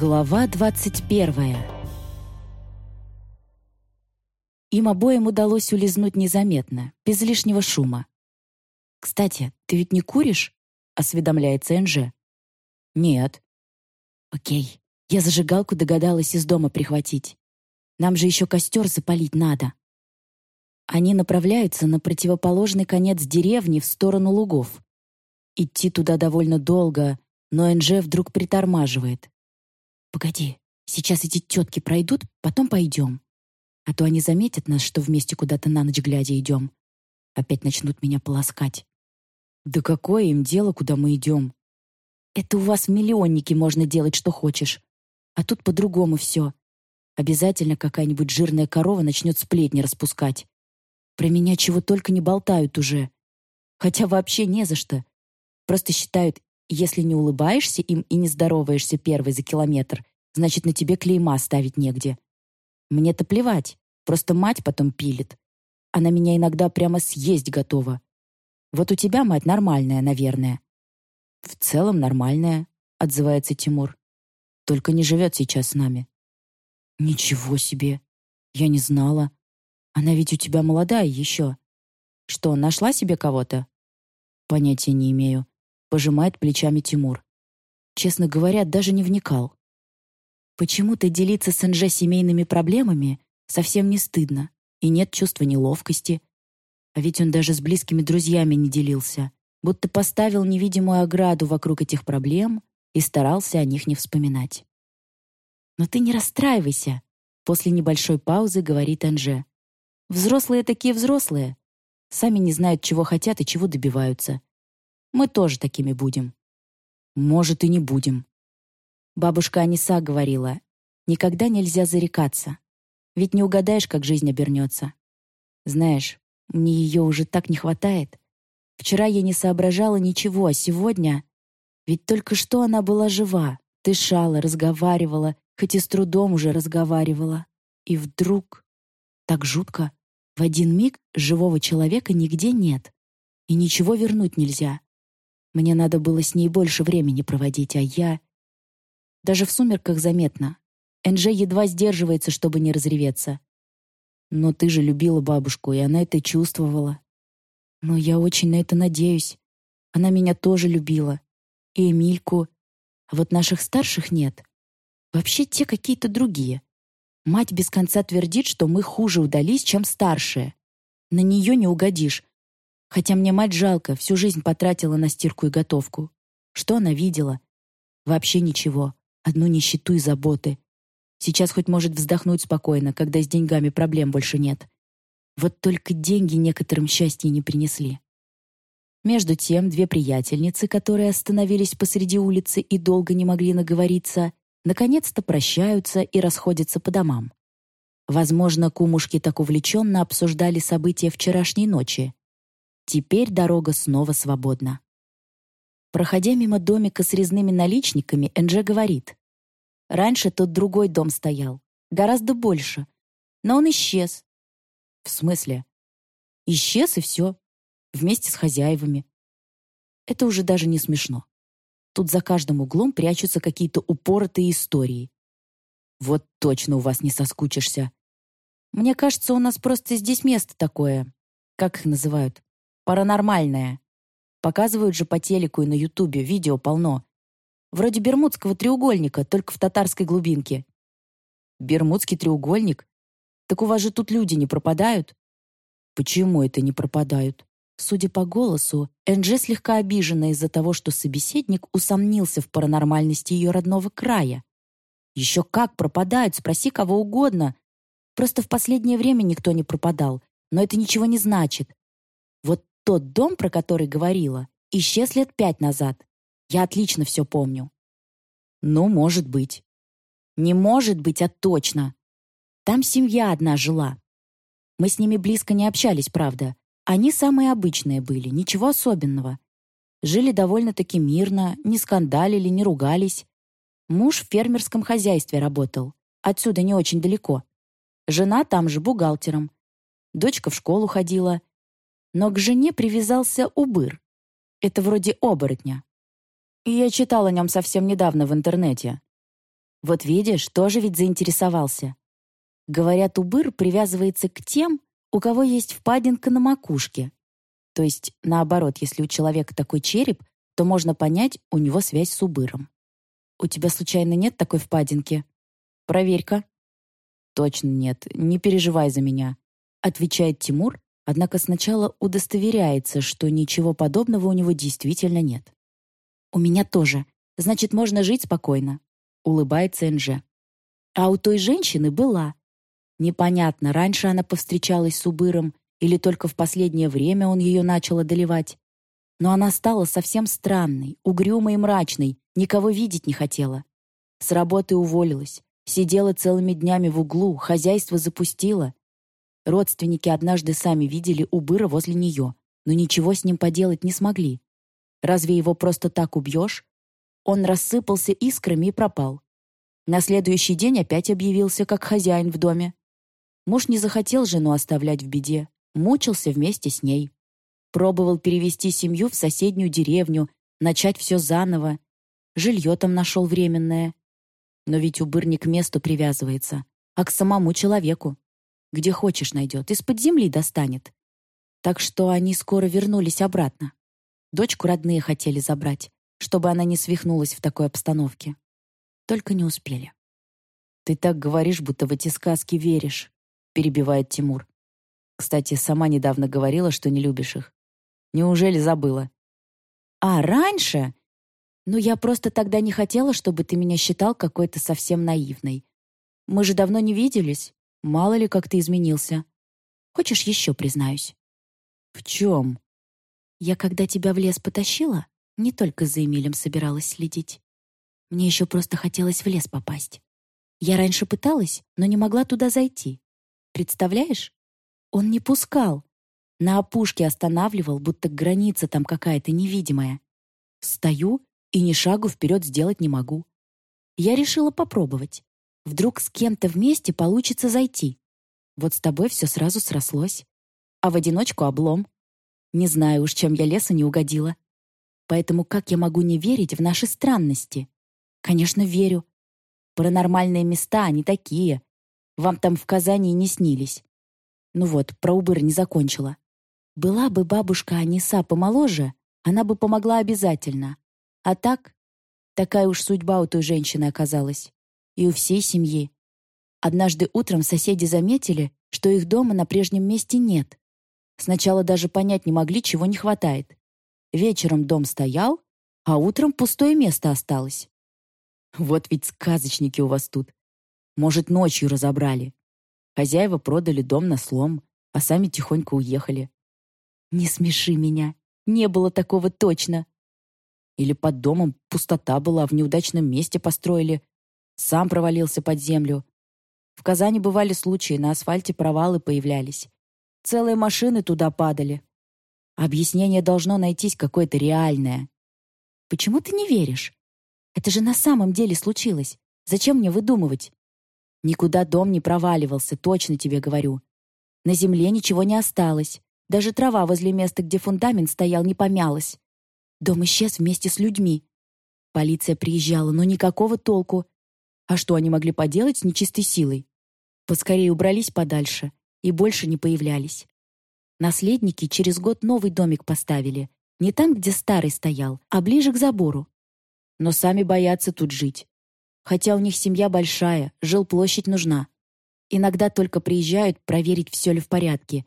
Глава 21 Им обоим удалось улизнуть незаметно, без лишнего шума. «Кстати, ты ведь не куришь?» — осведомляется Энже. «Нет». «Окей, я зажигалку догадалась из дома прихватить. Нам же еще костер запалить надо». Они направляются на противоположный конец деревни в сторону лугов. Идти туда довольно долго, но Энже вдруг притормаживает. «Погоди, сейчас эти тетки пройдут, потом пойдем. А то они заметят нас, что вместе куда-то на ночь глядя идем. Опять начнут меня полоскать». «Да какое им дело, куда мы идем?» «Это у вас в миллионнике можно делать, что хочешь. А тут по-другому все. Обязательно какая-нибудь жирная корова начнет сплетни распускать. Про меня чего только не болтают уже. Хотя вообще не за что. Просто считают, если не улыбаешься им и не здороваешься первый за километр, значит, на тебе клейма ставить негде. Мне-то плевать, просто мать потом пилит. Она меня иногда прямо съесть готова. Вот у тебя мать нормальная, наверное. В целом нормальная, отзывается Тимур. Только не живет сейчас с нами. Ничего себе. Я не знала. Она ведь у тебя молодая еще. Что, нашла себе кого-то? Понятия не имею. Пожимает плечами Тимур. Честно говоря, даже не вникал. Почему-то делиться с Энже семейными проблемами совсем не стыдно, и нет чувства неловкости. А ведь он даже с близкими друзьями не делился, будто поставил невидимую ограду вокруг этих проблем и старался о них не вспоминать. «Но ты не расстраивайся», — после небольшой паузы говорит Анже. «Взрослые такие взрослые. Сами не знают, чего хотят и чего добиваются. Мы тоже такими будем. Может, и не будем. Бабушка Аниса говорила, никогда нельзя зарекаться. Ведь не угадаешь, как жизнь обернется. Знаешь, мне ее уже так не хватает. Вчера я не соображала ничего, а сегодня... Ведь только что она была жива, дышала, разговаривала, хоть и с трудом уже разговаривала. И вдруг... Так жутко. В один миг живого человека нигде нет. И ничего вернуть нельзя. Мне надо было с ней больше времени проводить, а я... Даже в сумерках заметно. Энже едва сдерживается, чтобы не разреветься. Но ты же любила бабушку, и она это чувствовала. Но я очень на это надеюсь. Она меня тоже любила. И Эмильку. А вот наших старших нет. Вообще те какие-то другие. Мать без конца твердит, что мы хуже удались, чем старшие. На нее не угодишь, Хотя мне мать жалко, всю жизнь потратила на стирку и готовку. Что она видела? Вообще ничего. Одну нищету и заботы. Сейчас хоть может вздохнуть спокойно, когда с деньгами проблем больше нет. Вот только деньги некоторым счастья не принесли. Между тем, две приятельницы, которые остановились посреди улицы и долго не могли наговориться, наконец-то прощаются и расходятся по домам. Возможно, кумушки так увлеченно обсуждали события вчерашней ночи, Теперь дорога снова свободна. Проходя мимо домика с резными наличниками, Энже говорит. «Раньше тут другой дом стоял, гораздо больше, но он исчез». «В смысле?» «Исчез и все, вместе с хозяевами». Это уже даже не смешно. Тут за каждым углом прячутся какие-то упоротые истории. Вот точно у вас не соскучишься. Мне кажется, у нас просто здесь место такое. Как их называют? Паранормальное. Показывают же по телеку и на Ютубе, видео полно. Вроде Бермудского треугольника, только в татарской глубинке. Бермудский треугольник? Так у вас же тут люди не пропадают? Почему это не пропадают? Судя по голосу, Энджи слегка обижена из-за того, что собеседник усомнился в паранормальности ее родного края. Еще как пропадают, спроси кого угодно. Просто в последнее время никто не пропадал, но это ничего не значит. Вот тот дом, про который говорила, исчез лет пять назад. Я отлично все помню. Ну, может быть. Не может быть, а точно. Там семья одна жила. Мы с ними близко не общались, правда. Они самые обычные были, ничего особенного. Жили довольно-таки мирно, не скандалили, не ругались. Муж в фермерском хозяйстве работал. Отсюда не очень далеко. Жена там же бухгалтером. Дочка в школу ходила. Но к жене привязался убыр. Это вроде оборотня. Я читал о нем совсем недавно в интернете. Вот видишь, тоже ведь заинтересовался. Говорят, убыр привязывается к тем, у кого есть впадинка на макушке. То есть, наоборот, если у человека такой череп, то можно понять, у него связь с убыром. У тебя случайно нет такой впадинки? Проверь-ка. Точно нет, не переживай за меня, отвечает Тимур, однако сначала удостоверяется, что ничего подобного у него действительно нет. У меня тоже. Значит, можно жить спокойно, улыбается Энже. А у той женщины была. Непонятно, раньше она повстречалась с Убыром или только в последнее время он ее начал одолевать. Но она стала совсем странной, угрюмой и мрачной, никого видеть не хотела. С работы уволилась, сидела целыми днями в углу, хозяйство запустила. Родственники однажды сами видели Убыра возле нее, но ничего с ним поделать не смогли. Разве его просто так убьешь? Он рассыпался искрами и пропал. На следующий день опять объявился как хозяин в доме. Муж не захотел жену оставлять в беде, мучился вместе с ней. Пробовал перевести семью в соседнюю деревню, начать все заново. Жилье там нашел временное. Но ведь убыр не к месту привязывается, а к самому человеку. Где хочешь найдет, из-под земли достанет. Так что они скоро вернулись обратно. Дочку родные хотели забрать, чтобы она не свихнулась в такой обстановке. Только не успели. «Ты так говоришь, будто в эти сказки веришь», — перебивает Тимур. «Кстати, сама недавно говорила, что не любишь их. Неужели забыла?» «А раньше?» «Ну, я просто тогда не хотела, чтобы ты меня считал какой-то совсем наивной. Мы же давно не виделись. Мало ли, как ты изменился. Хочешь, еще признаюсь?» «В чем?» «Я, когда тебя в лес потащила, не только за Эмилем собиралась следить. Мне еще просто хотелось в лес попасть. Я раньше пыталась, но не могла туда зайти. Представляешь? Он не пускал. На опушке останавливал, будто граница там какая-то невидимая. Стою и ни шагу вперед сделать не могу. Я решила попробовать. Вдруг с кем-то вместе получится зайти. Вот с тобой все сразу срослось. А в одиночку облом. Не знаю уж, чем я лесу не угодила. Поэтому как я могу не верить в наши странности? Конечно, верю. Паранормальные места, они такие. Вам там в Казани не снились. Ну вот, про убыр не закончила. Была бы бабушка Аниса помоложе, она бы помогла обязательно. А так, такая уж судьба у той женщины оказалась. И у всей семьи. Однажды утром соседи заметили, что их дома на прежнем месте нет. Сначала даже понять не могли, чего не хватает. Вечером дом стоял, а утром пустое место осталось. Вот ведь сказочники у вас тут. Может, ночью разобрали. Хозяева продали дом на слом, а сами тихонько уехали. Не смеши меня. Не было такого точно. Или под домом пустота была, в неудачном месте построили. Сам провалился под землю. В Казани бывали случаи, на асфальте провалы появлялись. Целые машины туда падали. Объяснение должно найтись какое-то реальное. Почему ты не веришь? Это же на самом деле случилось. Зачем мне выдумывать? Никуда дом не проваливался, точно тебе говорю. На земле ничего не осталось. Даже трава возле места, где фундамент стоял, не помялась. Дом исчез вместе с людьми. Полиция приезжала, но никакого толку. А что они могли поделать с нечистой силой? Поскорее убрались подальше и больше не появлялись. Наследники через год новый домик поставили. Не там, где старый стоял, а ближе к забору. Но сами боятся тут жить. Хотя у них семья большая, жилплощадь нужна. Иногда только приезжают проверить, все ли в порядке,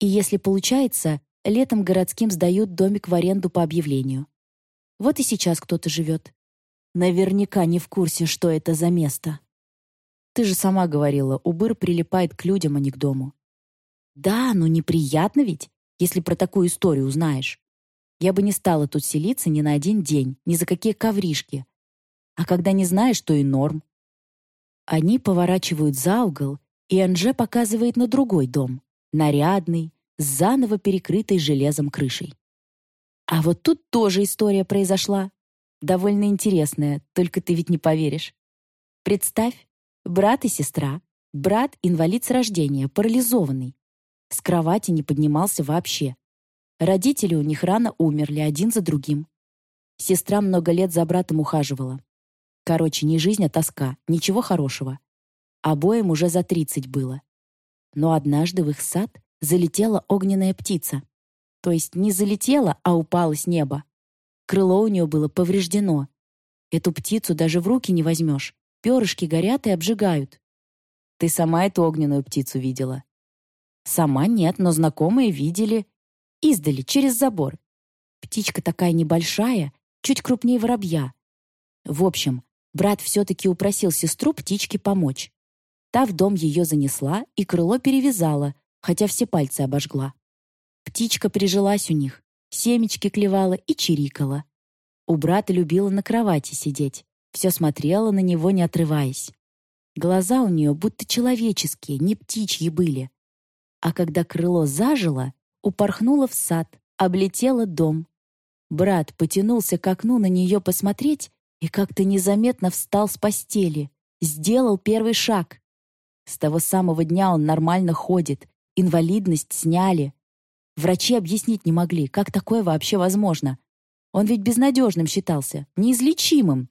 и если получается, летом городским сдают домик в аренду по объявлению. Вот и сейчас кто-то живет. Наверняка не в курсе, что это за место. Ты же сама говорила, убыр прилипает к людям, а не к дому. Да, но неприятно ведь, если про такую историю узнаешь. Я бы не стала тут селиться ни на один день, ни за какие ковришки. А когда не знаешь, то и норм. Они поворачивают за угол, и Анже показывает на другой дом нарядный, с заново перекрытой железом крышей. А вот тут тоже история произошла. Довольно интересная, только ты ведь не поверишь. Представь, брат и сестра. Брат — инвалид с рождения, парализованный. С кровати не поднимался вообще. Родители у них рано умерли один за другим. Сестра много лет за братом ухаживала. Короче, не жизнь, а тоска. Ничего хорошего. Обоим уже за тридцать было. Но однажды в их сад залетела огненная птица. То есть не залетела, а упала с неба. Крыло у нее было повреждено. Эту птицу даже в руки не возьмешь. Перышки горят и обжигают. Ты сама эту огненную птицу видела? Сама нет, но знакомые видели. Издали, через забор. Птичка такая небольшая, чуть крупнее воробья. В общем, брат все-таки упросил сестру птичке помочь. Та в дом ее занесла и крыло перевязала, хотя все пальцы обожгла. Птичка прижилась у них, семечки клевала и чирикала. У брата любила на кровати сидеть, все смотрела на него, не отрываясь. Глаза у нее будто человеческие, не птичьи были. А когда крыло зажило, упорхнула в сад, облетела дом. Брат потянулся к окну на нее посмотреть и как-то незаметно встал с постели, сделал первый шаг. С того самого дня он нормально ходит, инвалидность сняли. Врачи объяснить не могли, как такое вообще возможно. Он ведь безнадежным считался, неизлечимым.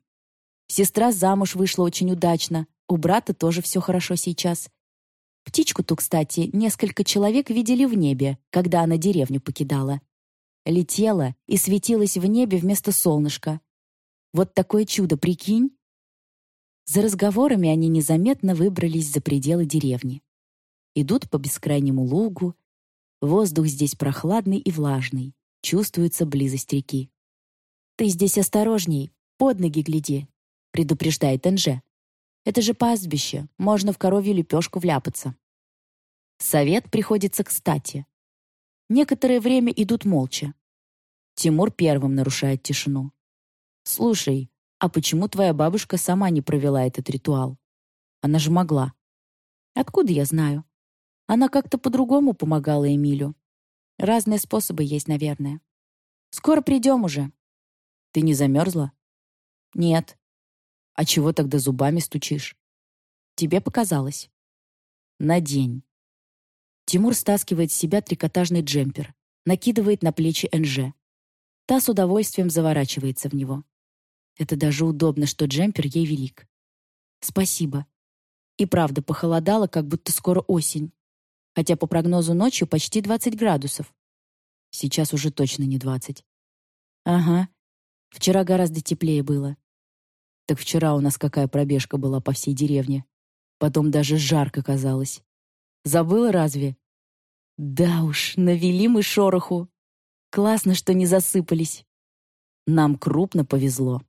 Сестра замуж вышла очень удачно, у брата тоже все хорошо сейчас. Птичку-то, кстати, несколько человек видели в небе, когда она деревню покидала. Летела и светилась в небе вместо солнышка. Вот такое чудо, прикинь? За разговорами они незаметно выбрались за пределы деревни. Идут по бескрайнему лугу. Воздух здесь прохладный и влажный. Чувствуется близость реки. «Ты здесь осторожней, под ноги гляди», — предупреждает Энже. «Это же пастбище, можно в коровью лепешку вляпаться». Совет приходится кстати. Некоторое время идут молча. Тимур первым нарушает тишину. «Слушай, а почему твоя бабушка сама не провела этот ритуал? Она же могла. Откуда я знаю? Она как-то по-другому помогала Эмилю. Разные способы есть, наверное. Скоро придем уже. Ты не замерзла? Нет. А чего тогда зубами стучишь? Тебе показалось. Надень. Тимур стаскивает с себя трикотажный джемпер, накидывает на плечи НЖ. Та с удовольствием заворачивается в него. Это даже удобно, что джемпер ей велик. Спасибо. И правда, похолодало, как будто скоро осень. Хотя по прогнозу ночью почти 20 градусов. Сейчас уже точно не 20. Ага. Вчера гораздо теплее было. Так вчера у нас какая пробежка была по всей деревне. Потом даже жарко казалось. Забыла разве? Да уж, навели мы шороху. Классно, что не засыпались. Нам крупно повезло.